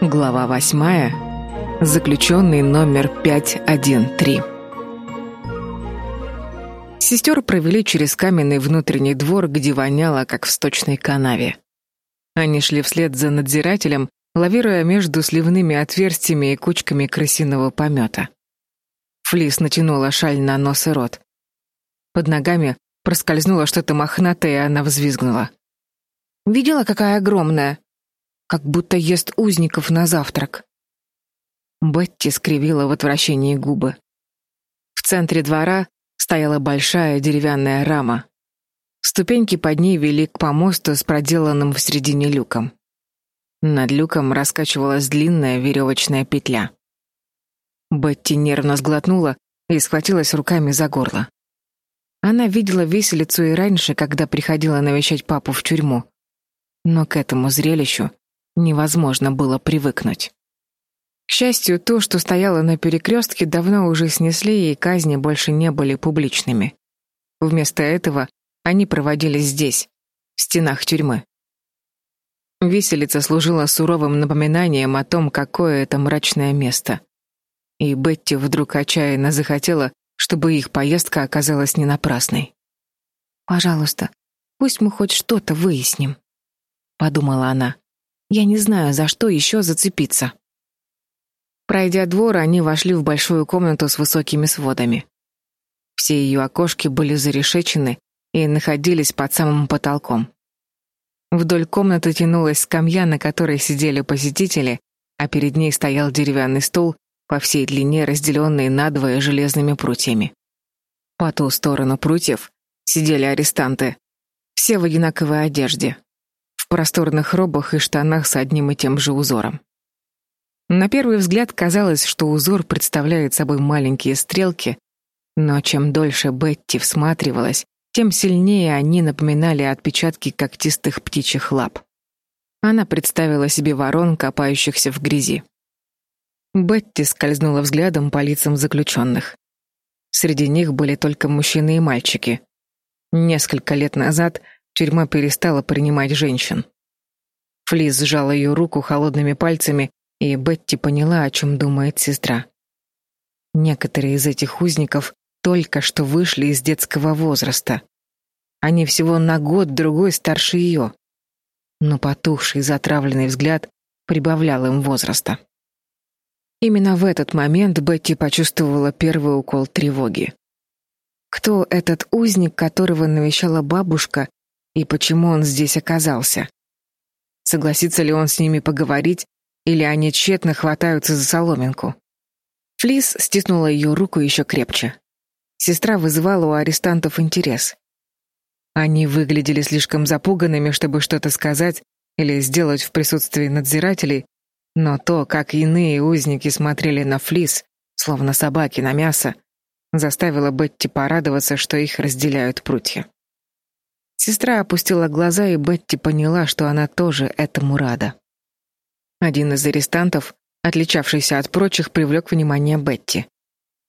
Глава восьмая. Заключенный номер 513. Сестер провели через каменный внутренний двор, где воняло, как в сточной канаве. Они шли вслед за надзирателем, лавируя между сливными отверстиями и кучками крысиного помета. Флис натянула шаль на нос и рот. Под ногами проскользнуло что-то мохнатое, и она взвизгнула. «Видела, какая огромная?» Как будто ест узников на завтрак. Бетти скривила в отвращении губы. В центре двора стояла большая деревянная рама. Ступеньки под ней вели к помосту с проделанным в середине люком. Над люком раскачивалась длинная веревочная петля. Бетти нервно сглотнула и схватилась руками за горло. Она видела виселицу и раньше, когда приходила навещать папу в тюрьму. Но к этому зрелищу невозможно было привыкнуть. К счастью, то, что стояло на перекрестке, давно уже снесли, и казни больше не были публичными. Вместо этого они проводились здесь, в стенах тюрьмы. Виселица служила суровым напоминанием о том, какое это мрачное место. И Бетти вдруг отчаянно захотела, чтобы их поездка оказалась не напрасной. «Пожалуйста, пусть мы хоть что-то выясним», — подумала она. Я не знаю, за что еще зацепиться. Пройдя двор, они вошли в большую комнату с высокими сводами. Все ее окошки были зарешечены и находились под самым потолком. Вдоль комнаты тянулась скамья, на которой сидели посетители, а перед ней стоял деревянный стол, по всей длине разделенный надвое железными прутьями. По ту сторону прутьев сидели арестанты, все в одинаковой одежде, в просторных робах и штанах с одним и тем же узором. На первый взгляд казалось, что узор представляет собой маленькие стрелки, но чем дольше Бетти всматривалась, тем сильнее они напоминали отпечатки когтистых птичьих лап. Она представила себе ворон, копающихся в грязи. Бетти скользнула взглядом по лицам заключенных. Среди них были только мужчины и мальчики. Несколько лет назад Тюрьма перестала принимать женщин. Флис сжала ее руку холодными пальцами, и Бетти поняла, о чем думает сестра. Некоторые из этих узников только что вышли из детского возраста. Они всего на год-другой старше ее. Но потухший, затравленный взгляд прибавлял им возраста. Именно в этот момент Бетти почувствовала первый укол тревоги. Кто этот узник, которого навещала бабушка и почему он здесь оказался. Согласится ли он с ними поговорить, или они тщетно хватаются за соломинку? Флис стиснула ее руку еще крепче. Сестра вызывала у арестантов интерес. Они выглядели слишком запуганными, чтобы что-то сказать или сделать в присутствии надзирателей, но то, как иные узники смотрели на Флис, словно собаки на мясо, заставило Бетти порадоваться, что их разделяют прутья. Сестра опустила глаза, и Бетти поняла, что она тоже этому рада. Один из арестантов, отличавшийся от прочих, привлек внимание Бетти.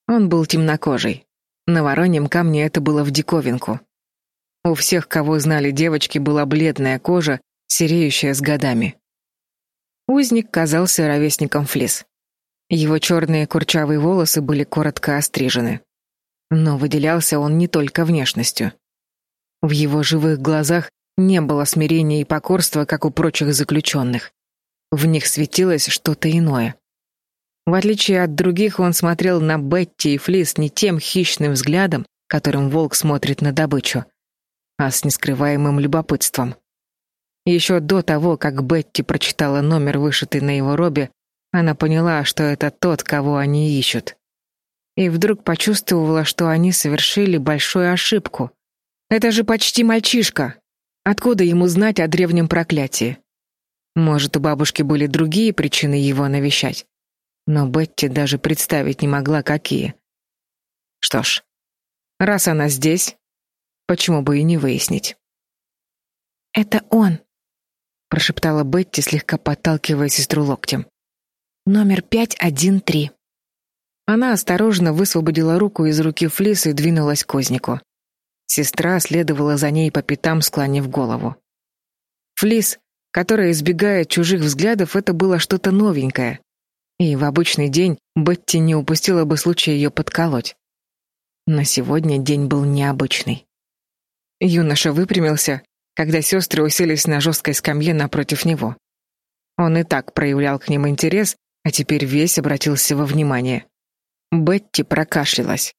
Он был темнокожий. На вороньем камне это было в диковинку. У всех, кого знали девочки, была бледная кожа, сереющая с годами. Узник казался ровесником Флис. Его черные курчавые волосы были коротко острижены. Но выделялся он не только внешностью. В его живых глазах не было смирения и покорства, как у прочих заключенных. В них светилось что-то иное. В отличие от других, он смотрел на Бетти и Флис не тем хищным взглядом, которым волк смотрит на добычу, а с нескрываемым любопытством. Еще до того, как Бетти прочитала номер, вышитый на его робе, она поняла, что это тот, кого они ищут. И вдруг почувствовала, что они совершили большую ошибку, это же почти мальчишка. Откуда ему знать о древнем проклятии? Может, у бабушки были другие причины его навещать. Но Бетти даже представить не могла, какие. Что ж, раз она здесь, почему бы и не выяснить? «Это он», — прошептала Бетти, слегка подталкивая сестру локтем. «Номер пять один три». Она осторожно высвободила руку из руки Флис и двинулась к ознику. Сестра следовала за ней по пятам, склонив голову. Флис которая избегает чужих взглядов, это было что-то новенькое. И в обычный день Бетти не упустила бы случая ее подколоть. Но сегодня день был необычный. Юноша выпрямился, когда сестры уселись на жесткой скамье напротив него. Он и так проявлял к ним интерес, а теперь весь обратился во внимание. Бетти прокашлялась.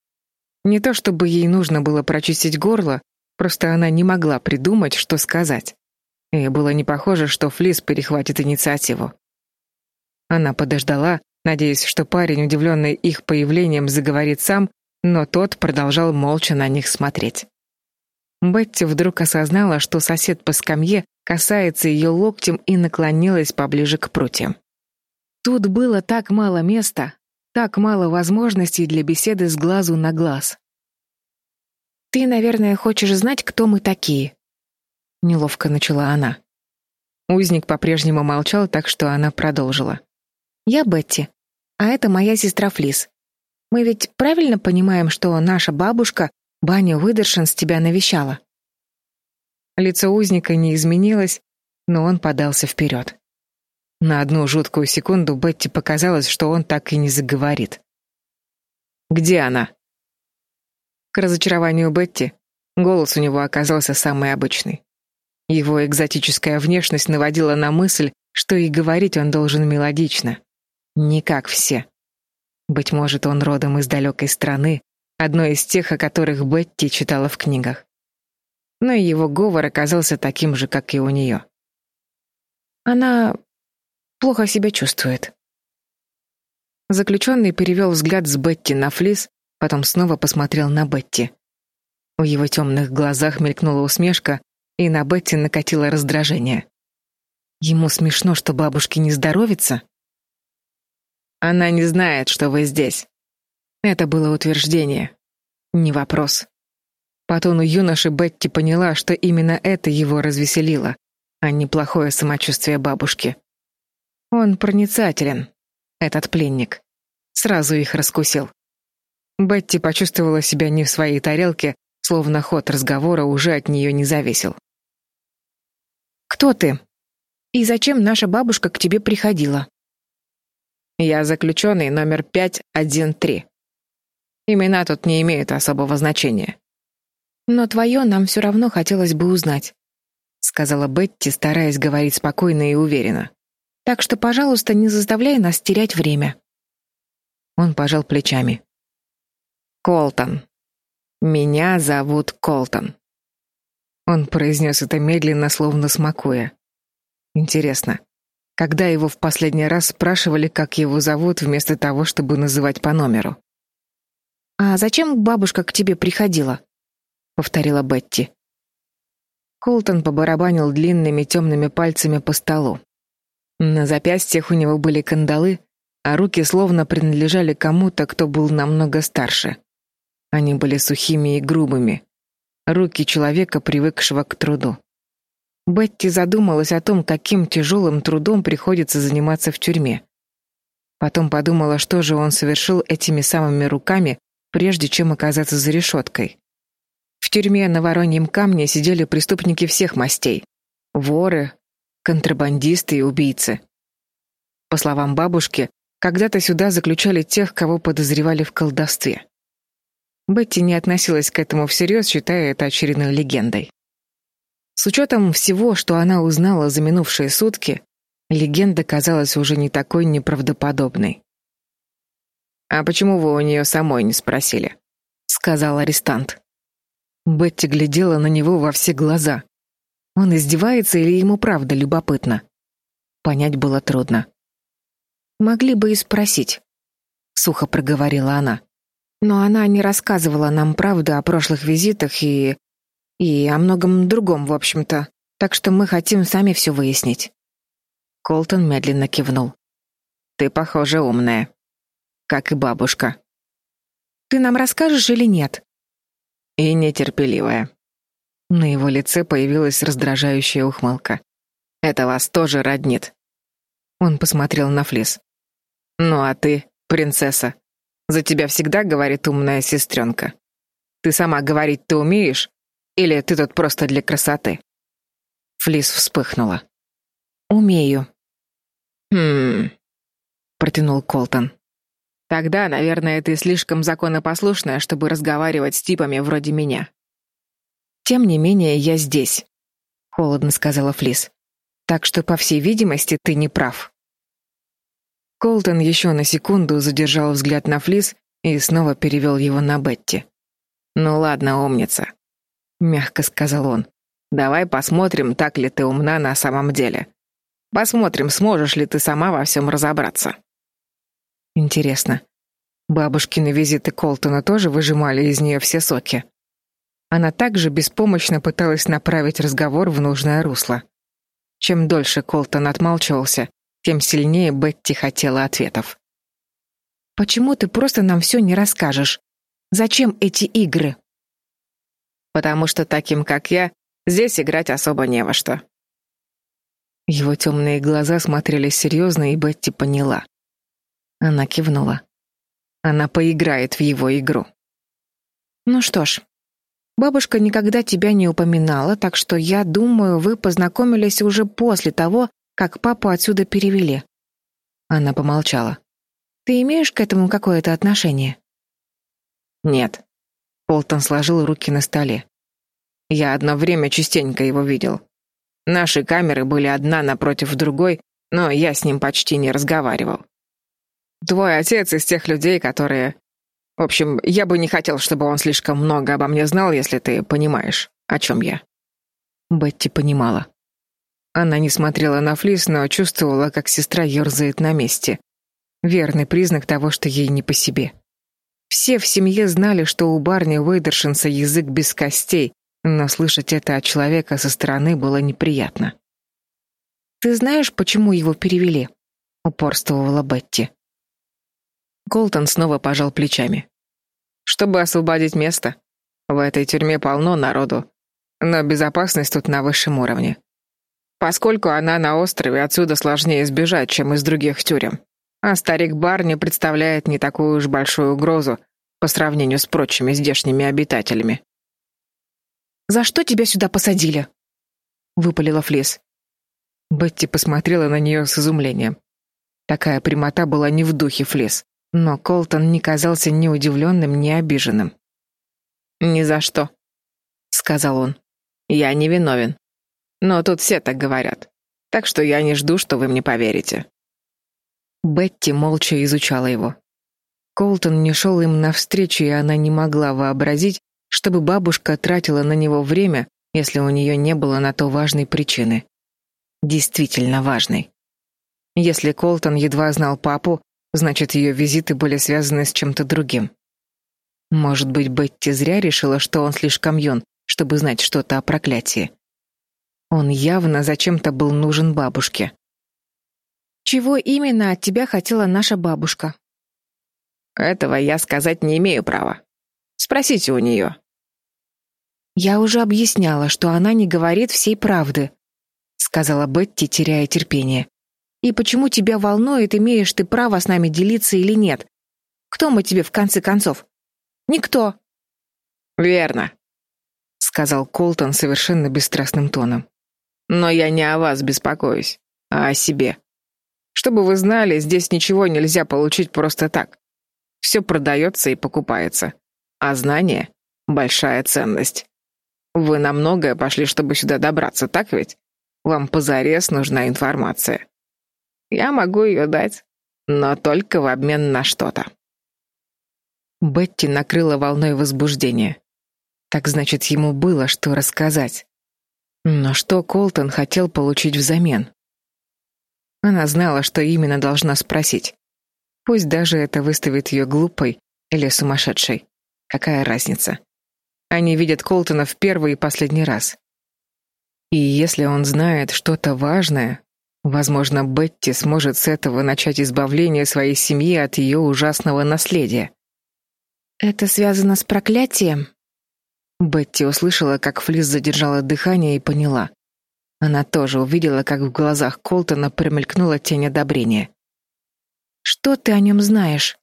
Не то чтобы ей нужно было прочистить горло, просто она не могла придумать, что сказать. И было не похоже, что Флис перехватит инициативу. Она подождала, надеясь, что парень, удивленный их появлением, заговорит сам, но тот продолжал молча на них смотреть. Бетти вдруг осознала, что сосед по скамье касается ее локтем и наклонилась поближе к прутьям. Тут было так мало места, так мало возможностей для беседы с глазу на глаз. «Ты, наверное, хочешь знать, кто мы такие?» Неловко начала она. Узник по-прежнему молчал, так что она продолжила. «Я Бетти, а это моя сестра Флис. Мы ведь правильно понимаем, что наша бабушка, Баня Уидершинс, тебя навещала?» Лицо узника не изменилось, но он подался вперед. На одну жуткую секунду Бетти показалось, что он так и не заговорит. «Где она?» К разочарованию Бетти, голос у него оказался самый обычный. Его экзотическая внешность наводила на мысль, что и говорить он должен мелодично. Не как все. Быть может, он родом из далекой страны, одной из тех, о которых Бетти читала в книгах. Но и его говор оказался таким же, как и у нее. Она плохо себя чувствует. Заключенный перевел взгляд с Бетти на Флис, потом снова посмотрел на Бетти. В его темных глазах мелькнула усмешка, и на Бетти накатило раздражение. Ему смешно, что бабушке не здоровится. Она не знает, что вы здесь. Это было утверждение, не вопрос. По тону юноши Бетти поняла, что именно это его развеселило, а не плохое самочувствие бабушки. Он проницателен, этот пленник. Сразу их раскусил. Бетти почувствовала себя не в своей тарелке, словно ход разговора уже от нее не зависел. «Кто ты? И зачем наша бабушка к тебе приходила?» «Я заключенный номер 513. Имена тут не имеют особого значения». «Но твое нам все равно хотелось бы узнать», — сказала Бетти, стараясь говорить спокойно и уверенно. Так что, пожалуйста, не заставляй нас терять время. Он пожал плечами. Колтон. Меня зовут Колтон. Он произнес это медленно, словно смакуя. Интересно, когда его в последний раз спрашивали, как его зовут, вместо того, чтобы называть по номеру? А зачем бабушка к тебе приходила? повторила Бетти. Колтон побарабанил длинными темными пальцами по столу. На запястьях у него были кандалы, а руки словно принадлежали кому-то, кто был намного старше. Они были сухими и грубыми. Руки человека, привыкшего к труду. Бетти задумалась о том, каким тяжелым трудом приходится заниматься в тюрьме. Потом подумала, что же он совершил этими самыми руками, прежде чем оказаться за решеткой. В тюрьме на Вороньем камне сидели преступники всех мастей. Воры, контрабандисты и убийцы. По словам бабушки, когда-то сюда заключали тех, кого подозревали в колдовстве. Бетти не относилась к этому всерьез, считая это очередной легендой. С учетом всего, что она узнала за минувшие сутки, легенда казалась уже не такой неправдоподобной. «А почему вы у нее самой не спросили?» — сказал арестант. Бетти глядела на него во все глаза. Он издевается или ему правда любопытно? Понять было трудно. Могли бы и спросить, сухо проговорила она. Но она не рассказывала нам правду о прошлых визитах и и о многом другом, в общем-то. Так что мы хотим сами все выяснить. Колтон медленно кивнул. Ты, похоже, умная, как и бабушка. Ты нам расскажешь или нет? И нетерпеливая. На его лице появилась раздражающая ухмылка. Это вас тоже роднит. Он посмотрел на Флис. Ну а ты, принцесса, за тебя всегда говорит умная сестренка. Ты сама говорить ты умеешь или ты тут просто для красоты? Флис вспыхнула. Умею. Хм. протянул Колтон. Тогда, наверное, ты слишком законопослушная, чтобы разговаривать с типами вроде меня. Тем не менее, я здесь, холодно сказала Флис. Так что, по всей видимости, ты не прав. Колтон еще на секунду задержал взгляд на Флис и снова перевел его на Бетти. Ну ладно, умница, мягко сказал он. Давай посмотрим, так ли ты умна на самом деле. Посмотрим, сможешь ли ты сама во всем разобраться. Интересно, бабушкины визиты Колтона тоже выжимали из нее все соки? Она также беспомощно пыталась направить разговор в нужное русло. Чем дольше Колтон отмалчивался, тем сильнее Бетти хотела ответов. Почему ты просто нам все не расскажешь? Зачем эти игры? Потому что таким, как я, здесь играть особо не во что. Его темные глаза смотрели серьезно, и Бетти поняла. Она кивнула. Она поиграет в его игру. Ну что ж, бабушка никогда тебя не упоминала, так что я думаю, вы познакомились уже после того, как папу отсюда перевели. Она помолчала. Ты имеешь к этому какое-то отношение? Нет. Полтон сложил руки на столе. Я одно время частенько его видел. Наши камеры были одна напротив другой, но я с ним почти не разговаривал. Твой отец из тех людей, которые... В общем, я бы не хотел, чтобы он слишком много обо мне знал, если ты понимаешь, о чем я. Бетти понимала. Она не смотрела на Флис, но чувствовала, как сестра ерзает на месте. Верный признак того, что ей не по себе. Все в семье знали, что у барни Уэйдершинса язык без костей, но слышать это от человека со стороны было неприятно. «Ты знаешь, почему его перевели?» — упорствовала Бетти. Колтон снова пожал плечами. «Чтобы освободить место. В этой тюрьме полно народу, но безопасность тут на высшем уровне. Поскольку она на острове, отсюда сложнее сбежать, чем из других тюрем. А старик Барни представляет не такую уж большую угрозу по сравнению с прочими здешними обитателями. «За что тебя сюда посадили?» — выпалила Флис. Бетти посмотрела на нее с изумлением. Такая прямота была не в духе Флис. Но Колтон не казался ни удивленным, ни обиженным. «Ни за что», — сказал он. «Я не виновен. Но тут все так говорят. Так что я не жду, что вы мне поверите». Бетти молча изучала его. Колтон не шел им навстречу, и она не могла вообразить, чтобы бабушка тратила на него время, если у нее не было на то важной причины. Действительно важной. Если Колтон едва знал папу, Значит, ее визиты были связаны с чем-то другим. Может быть, Бетти зря решила, что он слишком юн, чтобы знать что-то о проклятии. Он явно зачем-то был нужен бабушке. Чего именно от тебя хотела наша бабушка? Этого я сказать не имею права. Спросите у нее. Я уже объясняла, что она не говорит всей правды, сказала Бетти, теряя терпение. И почему тебя волнует, имеешь ты право с нами делиться или нет? Кто мы тебе в конце концов? Никто. Верно, сказал Колтон совершенно бесстрастным тоном. Но я не о вас беспокоюсь, а о себе. Чтобы вы знали, здесь ничего нельзя получить просто так. Все продается и покупается. А знание — большая ценность. Вы на многое пошли, чтобы сюда добраться, так ведь? Вам позарез нужна информация. Я могу ее дать, но только в обмен на что-то. Бетти накрыла волной возбуждения. Так значит, ему было что рассказать. Но что Колтон хотел получить взамен? Она знала, что именно должна спросить. Пусть даже это выставит ее глупой или сумасшедшей. Какая разница? Они видят Колтона в первый и последний раз. И если он знает что-то важное, Возможно, Бетти сможет с этого начать избавление своей семьи от ее ужасного наследия. Это связано с проклятием? Бетти услышала, как Флис задержала дыхание и поняла. Она тоже увидела, как в глазах Колтона промелькнула тень одобрения. Что ты о нем знаешь?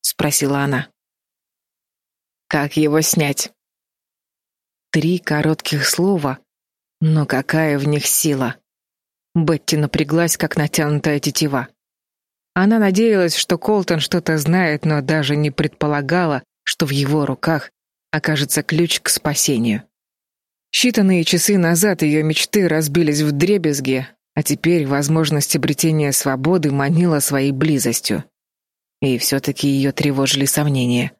спросила она. Как его снять? Три коротких слова, но какая в них сила. Бетти напряглась, как натянутая тетива. Она надеялась, что Колтон что-то знает, но даже не предполагала, что в его руках окажется ключ к спасению. Считанные часы назад ее мечты разбились в дребезги, а теперь возможность обретения свободы манила своей близостью. И все-таки ее тревожили сомнения.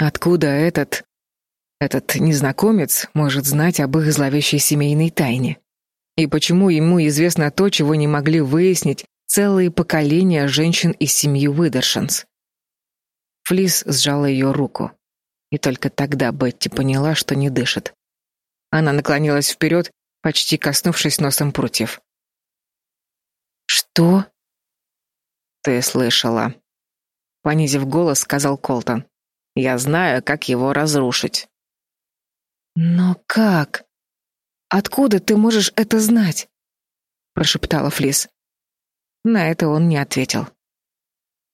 Откуда этот... этот незнакомец может знать об их зловещей семейной тайне? И почему ему известно то, чего не могли выяснить целые поколения женщин из семьи Уидершинс? Флис сжала ее руку. И только тогда Бетти поняла, что не дышит. Она наклонилась вперед, почти коснувшись носом прутьев. «Что?» «Ты слышала», — понизив голос, сказал Колтон. «Я знаю, как его разрушить». «Но как? Откуда ты можешь это знать?» — прошептала Флис. На это он не ответил.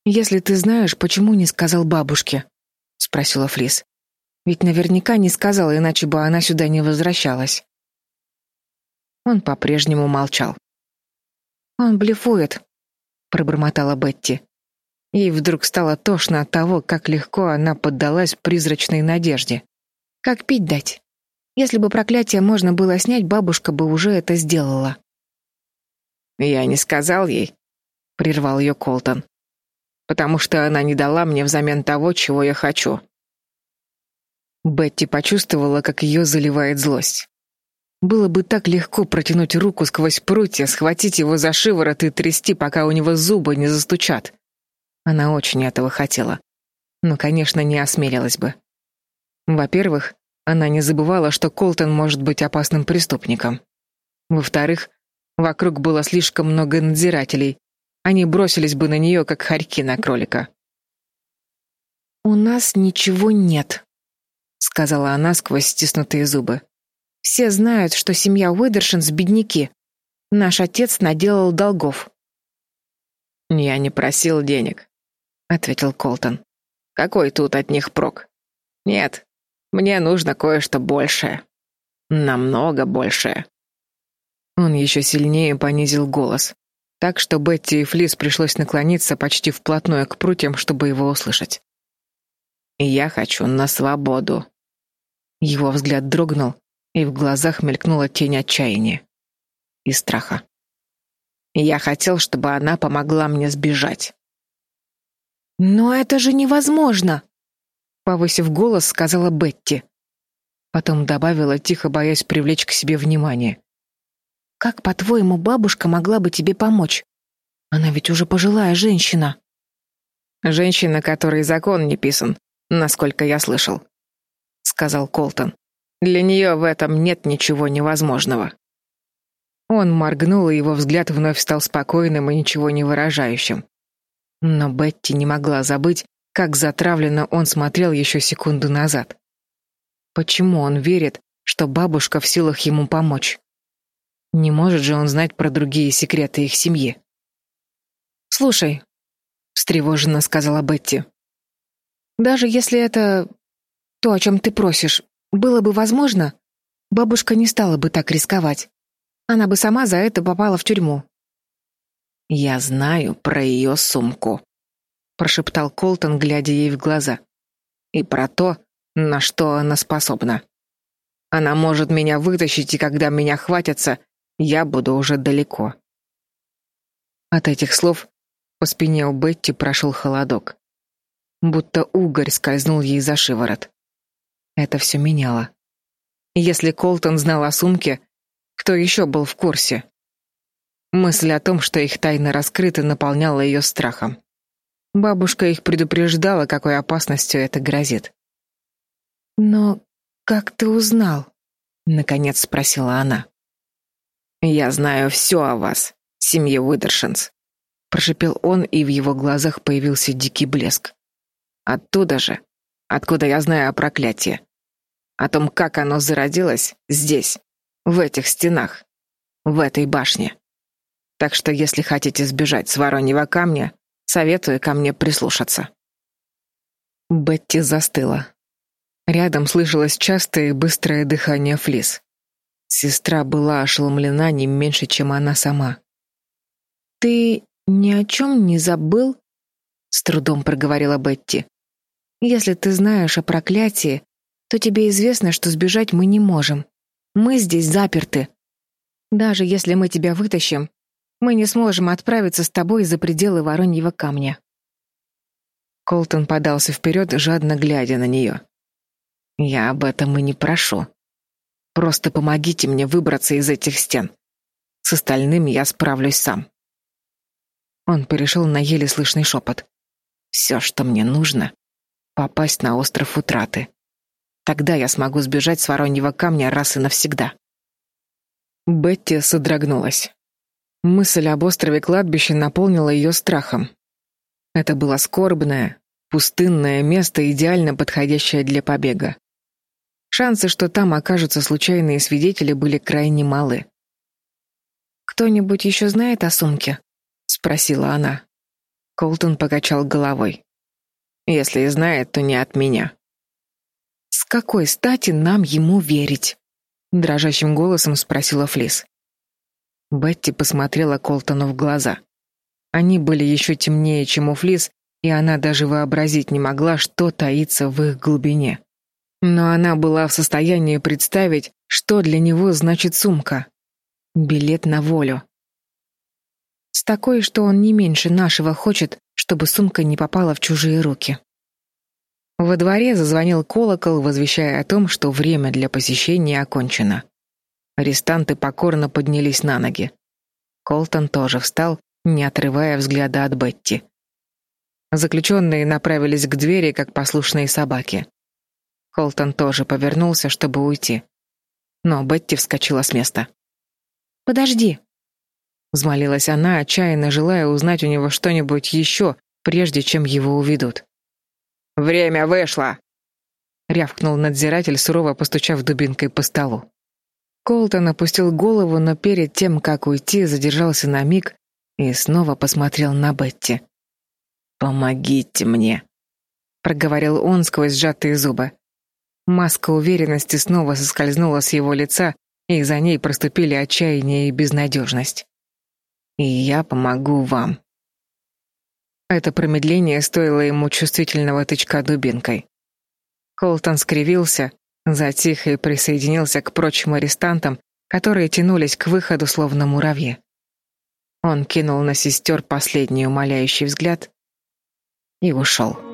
«Если ты знаешь, почему не сказал бабушке?» — спросила Флис. «Ведь наверняка не сказал, иначе бы она сюда не возвращалась». Он по-прежнему молчал. «Он блефует», — пробормотала Бетти. Ей вдруг стало тошно от того, как легко она поддалась призрачной надежде. «Как пить дать? Если бы проклятие можно было снять, бабушка бы уже это сделала». «Я не сказал ей», — прервал ее Колтон потому что она не дала мне взамен того, чего я хочу. Бетти почувствовала, как ее заливает злость. Было бы так легко протянуть руку сквозь прутья, схватить его за шиворот и трясти, пока у него зубы не застучат. Она очень этого хотела. Но, конечно, не осмелилась бы. Во-первых, она не забывала, что Колтон может быть опасным преступником. Во-вторых, вокруг было слишком много надзирателей, они бросились бы на нее, как хорьки на кролика. «У нас ничего нет», — сказала она сквозь стиснутые зубы. «Все знают, что семья Уидершинс — бедняки. Наш отец наделал долгов». «Я не просил денег», — ответил Колтон. «Какой тут от них прок? Нет, мне нужно кое-что большее. Намного большее». Он еще сильнее понизил голос так что Бетти и Флис пришлось наклониться почти вплотную к прутьям, чтобы его услышать. «Я хочу на свободу». Его взгляд дрогнул, и в глазах мелькнула тень отчаяния и страха. «Я хотел, чтобы она помогла мне сбежать». «Но это же невозможно!» Повысив голос, сказала Бетти. Потом добавила, тихо боясь привлечь к себе внимание. Как, по-твоему, бабушка могла бы тебе помочь? Она ведь уже пожилая женщина. Женщина, которой закон не писан, насколько я слышал, сказал Колтон. Для нее в этом нет ничего невозможного. Он моргнул, и его взгляд вновь стал спокойным и ничего не выражающим. Но Бетти не могла забыть, как затравленно он смотрел еще секунду назад. Почему он верит, что бабушка в силах ему помочь? Не может же он знать про другие секреты их семьи. «Слушай», — встревоженно сказала Бетти, «даже если это то, о чем ты просишь, было бы возможно, бабушка не стала бы так рисковать. Она бы сама за это попала в тюрьму». «Я знаю про ее сумку», — прошептал Колтон, глядя ей в глаза. «И про то, на что она способна. Она может меня вытащить, и когда меня хватятся, я буду уже далеко. От этих слов по спине у Бетти прошел холодок. Будто угорь скользнул ей за шиворот. Это все меняло. Если Колтон знал о сумке, кто еще был в курсе? Мысль о том, что их тайна раскрыта, наполняла ее страхом. Бабушка их предупреждала, какой опасностью это грозит. «Но как ты узнал?» — наконец спросила она. «Я знаю все о вас, семье Уидершинс», — прошипел он, и в его глазах появился дикий блеск. «Оттуда же, откуда я знаю о проклятии. О том, как оно зародилось здесь, в этих стенах, в этой башне. Так что, если хотите сбежать с Вороньего камня, советую ко мне прислушаться». Бетти застыла. Рядом слышалось частое и быстрое дыхание Флис. Сестра была ошеломлена не меньше, чем она сама. Ты ни о чем не забыл? С трудом проговорила Бетти. Если ты знаешь о проклятии, то тебе известно, что сбежать мы не можем. Мы здесь заперты. Даже если мы тебя вытащим, мы не сможем отправиться с тобой за пределы Вороньего камня. Колтон подался вперед, жадно глядя на нее. Я об этом и не прошу. Просто помогите мне выбраться из этих стен. С остальным я справлюсь сам. Он перешел на еле слышный шепот. Все, что мне нужно попасть на остров Утраты. Тогда я смогу сбежать с Вороньего камня раз и навсегда. Бетти содрогнулась. Мысль об острове кладбище наполнила ее страхом. Это было скорбное, пустынное место, идеально подходящее для побега. Шансы, что там окажутся случайные свидетели, были крайне малы. «Кто-нибудь еще знает о сумке?» — спросила она. Колтон покачал головой. «Если и знает, то не от меня». «С какой стати нам ему верить?» — дрожащим голосом спросила Флис. Бетти посмотрела Колтону в глаза. Они были еще темнее, чем у Флис, и она даже вообразить не могла, что таится в их глубине. Но она была в состоянии представить, что для него значит сумка. Билет на волю. С такой, что он не меньше нашего хочет, чтобы сумка не попала в чужие руки. Во дворе зазвонил колокол, возвещая о том, что время для посещения окончено. Арестанты покорно поднялись на ноги. Колтон тоже встал, не отрывая взгляда от Бетти. Заключенные направились к двери, как послушные собаки. Колтон тоже повернулся, чтобы уйти. Но Бетти вскочила с места. «Подожди!» Взмолилась она, отчаянно желая узнать у него что-нибудь еще, прежде чем его уведут. «Время вышло!» — рявкнул надзиратель, сурово постучав дубинкой по столу. Колтон опустил голову, но перед тем, как уйти, задержался на миг и снова посмотрел на Бетти. «Помогите мне!» — проговорил он сквозь сжатые зубы. Маска уверенности снова соскользнула с его лица, и за ней проступили отчаяние и безнадежность. «И я помогу вам». Это промедление стоило ему чувствительного тычка дубинкой. Колтон скривился, затих и присоединился к прочим арестантам, которые тянулись к выходу словно муравьи. Он кинул на сестер последний умоляющий взгляд и ушел.